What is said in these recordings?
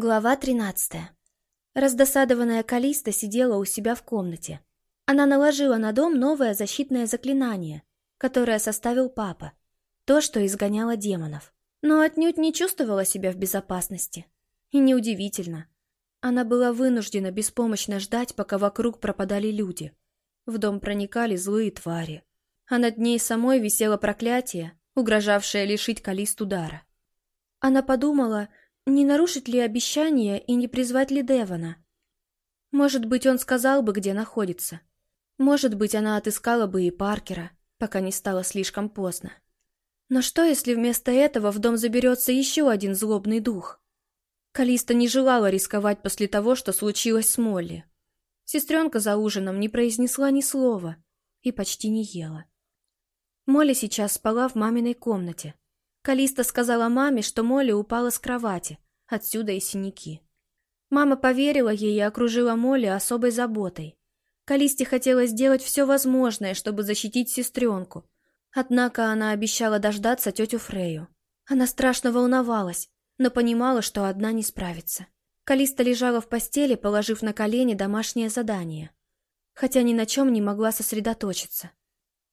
Глава 13. Раздосадованная Калиста сидела у себя в комнате. Она наложила на дом новое защитное заклинание, которое составил папа. То, что изгоняло демонов. Но отнюдь не чувствовала себя в безопасности. И неудивительно. Она была вынуждена беспомощно ждать, пока вокруг пропадали люди. В дом проникали злые твари. А над ней самой висело проклятие, угрожавшее лишить Калист удара. Она подумала, не нарушить ли обещание и не призвать ли Девона? Может быть, он сказал бы, где находится. Может быть, она отыскала бы и Паркера, пока не стало слишком поздно. Но что, если вместо этого в дом заберется еще один злобный дух? Калиста не желала рисковать после того, что случилось с Молли. Сестренка за ужином не произнесла ни слова и почти не ела. Молли сейчас спала в маминой комнате, Калиста сказала маме, что Молли упала с кровати, отсюда и синяки. Мама поверила ей и окружила Молли особой заботой. Калисте хотелось сделать все возможное, чтобы защитить сестренку. Однако она обещала дождаться тетю Фрею. Она страшно волновалась, но понимала, что одна не справится. Калиста лежала в постели, положив на колени домашнее задание. Хотя ни на чем не могла сосредоточиться.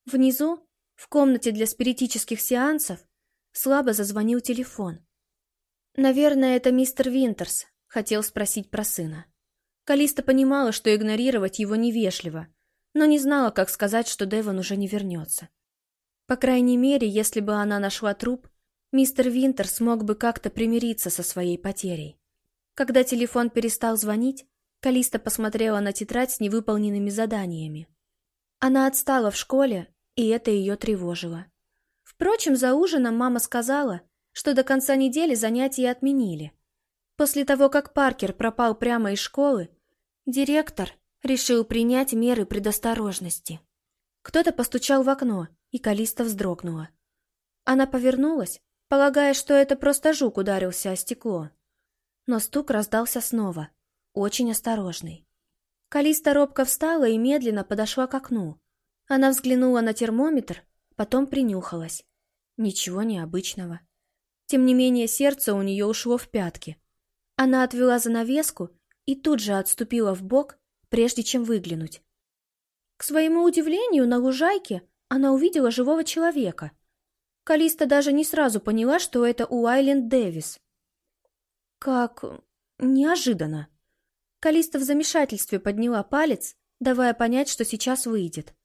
Внизу, в комнате для спиритических сеансов, Слабо зазвонил телефон. Наверное, это мистер Винтерс хотел спросить про сына. Калиста понимала, что игнорировать его невежливо, но не знала, как сказать, что Девон уже не вернется. По крайней мере, если бы она нашла труп, мистер Винтер смог бы как-то примириться со своей потерей. Когда телефон перестал звонить, Калиста посмотрела на тетрадь с невыполненными заданиями. Она отстала в школе, и это ее тревожило. Впрочем, за ужином мама сказала, что до конца недели занятия отменили. После того, как Паркер пропал прямо из школы, директор решил принять меры предосторожности. Кто-то постучал в окно, и Калиста вздрогнула. Она повернулась, полагая, что это просто жук ударился о стекло. Но стук раздался снова, очень осторожный. Калиста робко встала и медленно подошла к окну. Она взглянула на термометр потом принюхалась. Ничего необычного. Тем не менее, сердце у нее ушло в пятки. Она отвела занавеску и тут же отступила в бок, прежде чем выглянуть. К своему удивлению, на лужайке она увидела живого человека. Калиста даже не сразу поняла, что это Уайленд Дэвис. Как неожиданно. Калиста в замешательстве подняла палец, давая понять, что сейчас выйдет.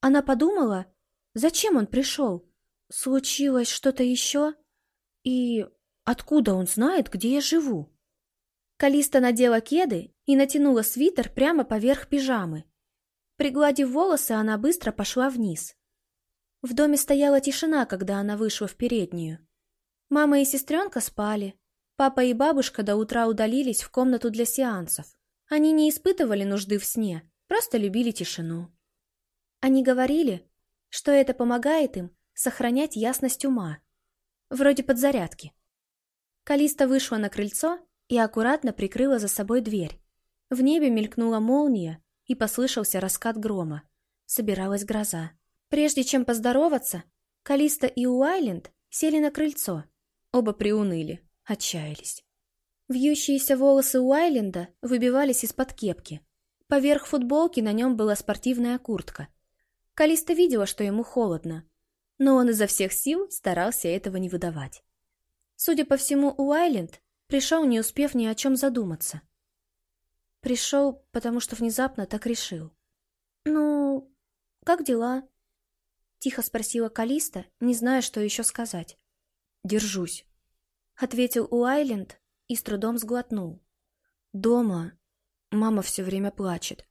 Она подумала, Зачем он пришел? Случилось что-то еще? И откуда он знает, где я живу? Калиста надела кеды и натянула свитер прямо поверх пижамы. Пригладив волосы, она быстро пошла вниз. В доме стояла тишина, когда она вышла в переднюю. Мама и сестренка спали. Папа и бабушка до утра удалились в комнату для сеансов. Они не испытывали нужды в сне, просто любили тишину. Они говорили, что это помогает им сохранять ясность ума. Вроде подзарядки. Калиста вышла на крыльцо и аккуратно прикрыла за собой дверь. В небе мелькнула молния и послышался раскат грома. Собиралась гроза. Прежде чем поздороваться, Калиста и Уайленд сели на крыльцо. Оба приуныли, отчаялись. Вьющиеся волосы Уайленда выбивались из-под кепки. Поверх футболки на нем была спортивная куртка. Калиста видела, что ему холодно, но он изо всех сил старался этого не выдавать. Судя по всему, Уайленд пришел, не успев ни о чем задуматься. Пришел, потому что внезапно так решил. «Ну, как дела?» Тихо спросила Калиста, не зная, что еще сказать. «Держусь», — ответил Уайленд и с трудом сглотнул. «Дома мама все время плачет.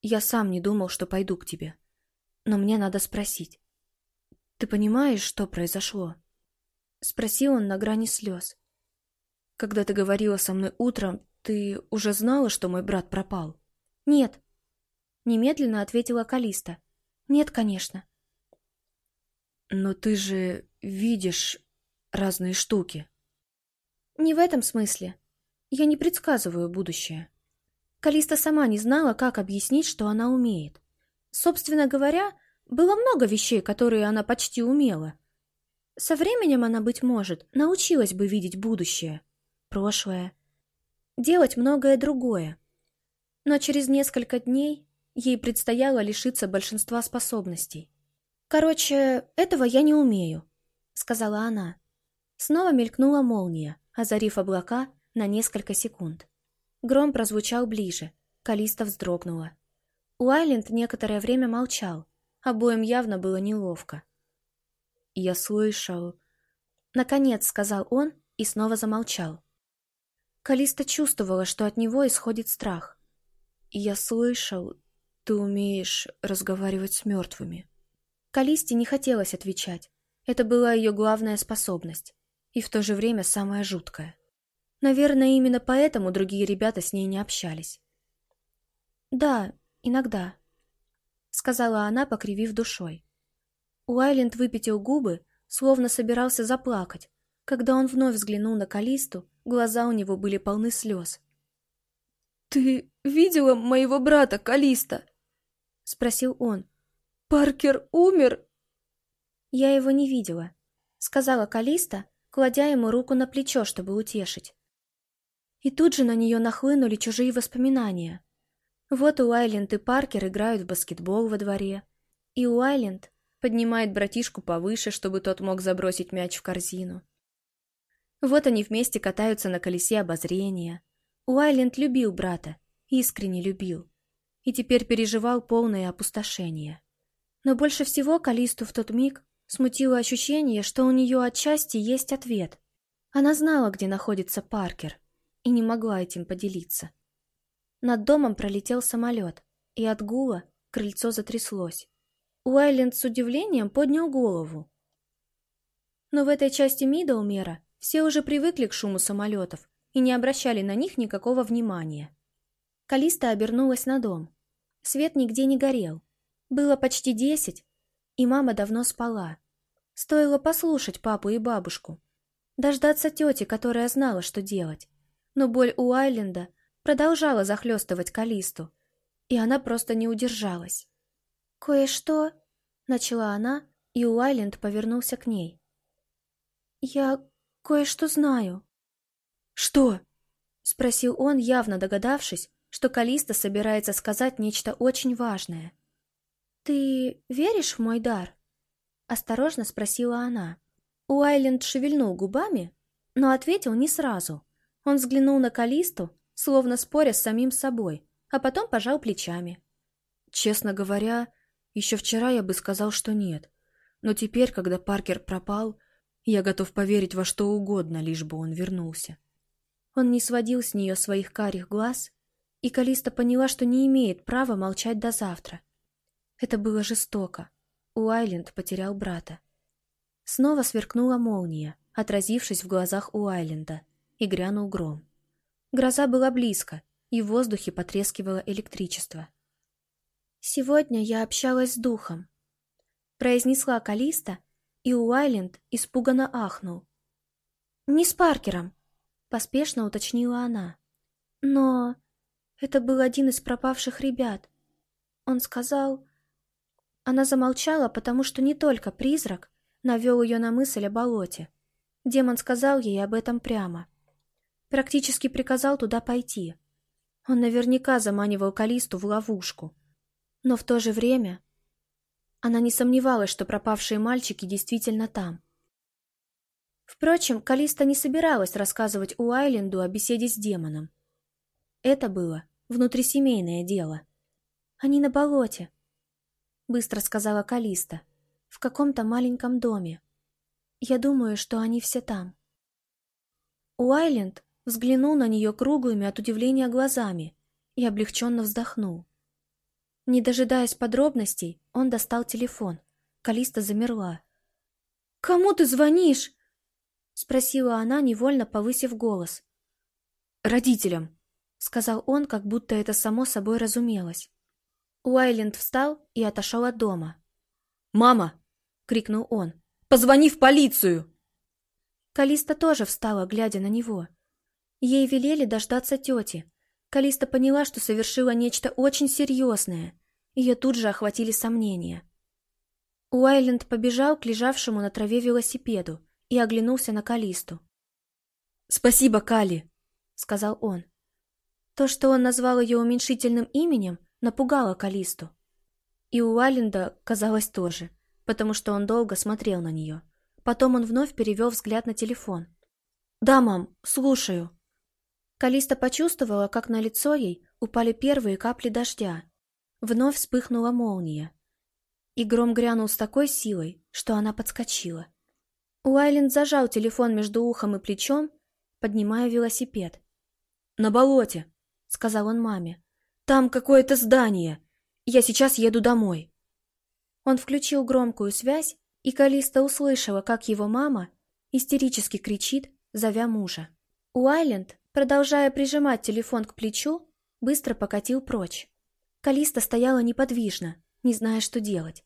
Я сам не думал, что пойду к тебе» но мне надо спросить. Ты понимаешь, что произошло? Спросил он на грани слез. Когда ты говорила со мной утром, ты уже знала, что мой брат пропал? Нет. Немедленно ответила Калиста. Нет, конечно. Но ты же видишь разные штуки. Не в этом смысле. Я не предсказываю будущее. Калиста сама не знала, как объяснить, что она умеет. Собственно говоря, было много вещей, которые она почти умела. Со временем она, быть может, научилась бы видеть будущее, прошлое. делать многое другое. Но через несколько дней ей предстояло лишиться большинства способностей. «Короче, этого я не умею», — сказала она. Снова мелькнула молния, озарив облака на несколько секунд. Гром прозвучал ближе, Калиста вздрогнула. Уайленд некоторое время молчал, обоим явно было неловко. «Я слышал...» Наконец сказал он и снова замолчал. Калиста чувствовала, что от него исходит страх. «Я слышал, ты умеешь разговаривать с мертвыми». Калисте не хотелось отвечать. Это была ее главная способность. И в то же время самая жуткая. Наверное, именно поэтому другие ребята с ней не общались. «Да, иногда», — сказала она, покривив душой. Уайленд выпятил губы, словно собирался заплакать. Когда он вновь взглянул на Калисту, глаза у него были полны слез. «Ты видела моего брата, Калиста?» — спросил он. «Паркер умер?» «Я его не видела», — сказала Калиста, кладя ему руку на плечо, чтобы утешить. И тут же на нее нахлынули чужие воспоминания. Вот Уайленд и Паркер играют в баскетбол во дворе. И Уайленд поднимает братишку повыше, чтобы тот мог забросить мяч в корзину. Вот они вместе катаются на колесе обозрения. Уайленд любил брата, искренне любил. И теперь переживал полное опустошение. Но больше всего Калисту в тот миг смутило ощущение, что у нее отчасти есть ответ. Она знала, где находится Паркер, и не могла этим поделиться. Над домом пролетел самолет, и от гула крыльцо затряслось. Уайленд с удивлением поднял голову. Но в этой части Мидоумера все уже привыкли к шуму самолетов и не обращали на них никакого внимания. Калиста обернулась на дом. Свет нигде не горел. Было почти десять, и мама давно спала. Стоило послушать папу и бабушку. Дождаться тети, которая знала, что делать. Но боль у Айленда продолжала захлестывать Калисту, и она просто не удержалась. «Кое-что...» — начала она, и Уайленд повернулся к ней. «Я кое-что знаю». «Что?» — спросил он, явно догадавшись, что Калиста собирается сказать нечто очень важное. «Ты веришь в мой дар?» — осторожно спросила она. Уайленд шевельнул губами, но ответил не сразу. Он взглянул на Калисту, словно споря с самим собой, а потом пожал плечами. «Честно говоря, еще вчера я бы сказал, что нет. Но теперь, когда Паркер пропал, я готов поверить во что угодно, лишь бы он вернулся». Он не сводил с нее своих карих глаз, и Калиста поняла, что не имеет права молчать до завтра. Это было жестоко. Уайленд потерял брата. Снова сверкнула молния, отразившись в глазах Уайленда, и грянул гром. Гроза была близко, и в воздухе потрескивало электричество. «Сегодня я общалась с духом», — произнесла Калиста, и Уайленд испуганно ахнул. «Не с Паркером», — поспешно уточнила она. «Но это был один из пропавших ребят. Он сказал...» Она замолчала, потому что не только призрак навел ее на мысль о болоте. Демон сказал ей об этом прямо. Практически приказал туда пойти. Он наверняка заманивал Калисту в ловушку. Но в то же время она не сомневалась, что пропавшие мальчики действительно там. Впрочем, Калиста не собиралась рассказывать Уайленду о беседе с демоном. Это было внутрисемейное дело. Они на болоте, быстро сказала Калиста, в каком-то маленьком доме. Я думаю, что они все там. Уайленд взглянул на нее круглыми от удивления глазами и облегченно вздохнул. Не дожидаясь подробностей, он достал телефон. Калиста замерла. «Кому ты звонишь?» — спросила она, невольно повысив голос. «Родителям», — сказал он, как будто это само собой разумелось. Уайленд встал и отошел от дома. «Мама!» — крикнул он. «Позвони в полицию!» Калиста тоже встала, глядя на него. Ей велели дождаться тети. Калиста поняла, что совершила нечто очень серьезное. Ее тут же охватили сомнения. Уайленд побежал к лежавшему на траве велосипеду и оглянулся на Калисту. «Спасибо, Кали!» — сказал он. То, что он назвал ее уменьшительным именем, напугало Калисту. И у Айленда, казалось, тоже, потому что он долго смотрел на нее. Потом он вновь перевел взгляд на телефон. «Да, мам, слушаю». Калиста почувствовала, как на лицо ей упали первые капли дождя. Вновь вспыхнула молния. И гром грянул с такой силой, что она подскочила. Уайленд зажал телефон между ухом и плечом, поднимая велосипед. «На болоте», — сказал он маме. «Там какое-то здание. Я сейчас еду домой». Он включил громкую связь, и Калиста услышала, как его мама истерически кричит, зовя мужа. Уайленд, продолжая прижимать телефон к плечу, быстро покатил прочь. Калиста стояла неподвижно, не зная, что делать.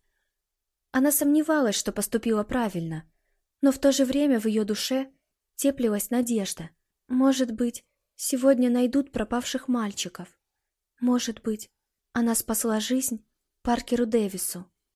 Она сомневалась, что поступила правильно, но в то же время в ее душе теплилась надежда. Может быть, сегодня найдут пропавших мальчиков. Может быть, она спасла жизнь Паркеру Дэвису.